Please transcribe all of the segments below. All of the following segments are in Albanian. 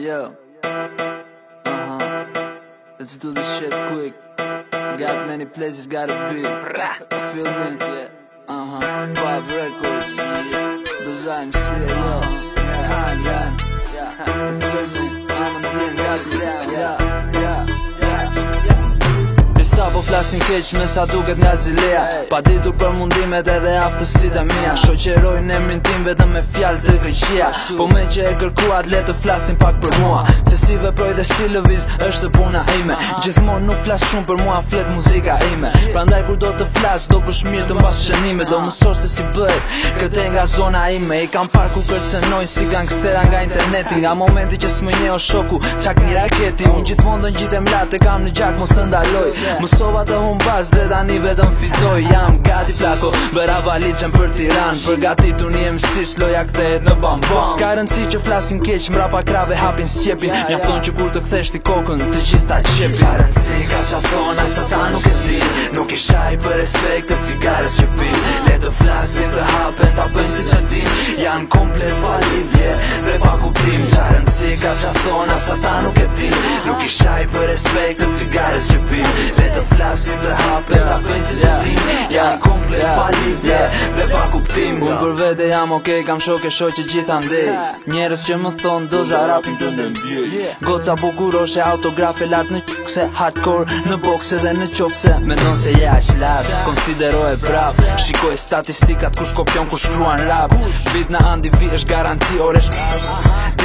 yo. Uh huh. Let's do this shit quick. Got many places, gotta be. Feel me? Uh huh. Five records. Yeah. Cause I'm still, yo. It's time, yeah. yeah. flasin keq me sa duket nga zilea Pa ditur për mundimet edhe aftësit e mija Shoqeroj në emrin tim vetëm me fjal të gëqia Po me që e kërkuat le të flasin pak për mua Se si veproj dhe si lëviz është puna ime Gjithmon nuk flas shumë për mua flet muzika ime Pra ndaj kur do të flas do për shmirë të mbasë shënime Do mësor se si bëhet këte nga zona ime I kam par ku kërcenoj si gangstera nga interneti Nga momenti që smënje o shoku qak një raketi Unë gjithmon dhe në latë e kam në gjak mos të ndaloj Mësova Dua të hum bas dhe tani vetëm fitoj Jam gati plako, bëra valigjen për tiran Për gati tu një mështis, loja kthejt në bom Ska rëndësi që flasin keq, mra pa krave hapin sjepin Njafton që kur të kthesht i kokën, të gjitha qepin Ska rëndësi ka qa thona, sa ta nuk e ti Nuk isha i për respekt të cigare që pi Le të flasin të hapen, ta si që ti Janë komplet pa lidhje dhe pa kuptim Ska rëndësi ka qa thona, sa ta nuk e ti Ai për respekt të cigares që pi Dhe të flasë të hape Dhe të si që ti Ja në komplet pa lidhje Dhe pa kuptim Unë për vete jam okej, okay, Kam shok e shok që gjitha ndih Njerës që më thonë Doza rapin të në ndih Goca bukuroshe autografe lartë Në qëse hardcore Në bokse dhe në qofse Me donë se ja që lat Konsidero e prap Shikoj statistikat Kush kopion kush kruan rap Vit në andi vi është garanci Ore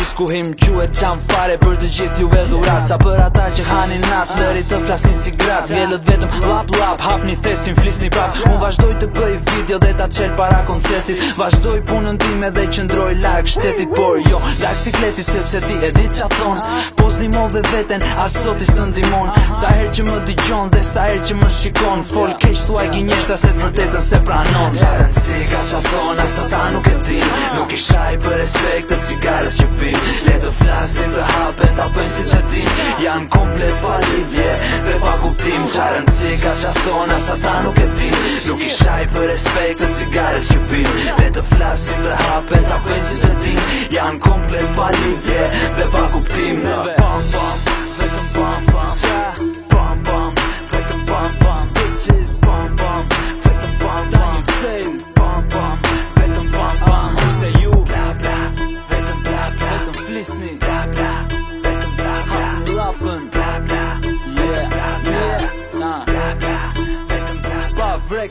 Kus ku him quet qam fare Për të gjith juve dhurat Sa për ata që hanin natë, Lëri të flasin si gratë Gjellët vetëm lap lap Hap një thesin flisni prap Unë vazhdoj të bëj video Dhe ta qel para koncertit Vazhdoj punën time Dhe qëndroj lark shtetit Por jo Lark sikletit Sepse ti e dit qa thonë Pos limo dhe veten Asot is të ndimon Sa her që më digjon Dhe sa her që më shikon Fol kesh tu a gjinjeta Se të vërtetën se pranon Qarën si ka qa Asa ta nuk e ti Nuk për respekt të cigares që pi shtëpin Le të flasin të hapen Ta pëjnë si që ti Janë komplet pa livje Dhe pa kuptim Qarën rëndësi ka qa Sa ta nuk e ti Nuk i shaj për respekt Të cigares që pin Le të flasin të hapen Ta pëjnë si që ti Janë komplet pa livje Dhe pa kuptim Në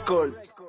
Cold.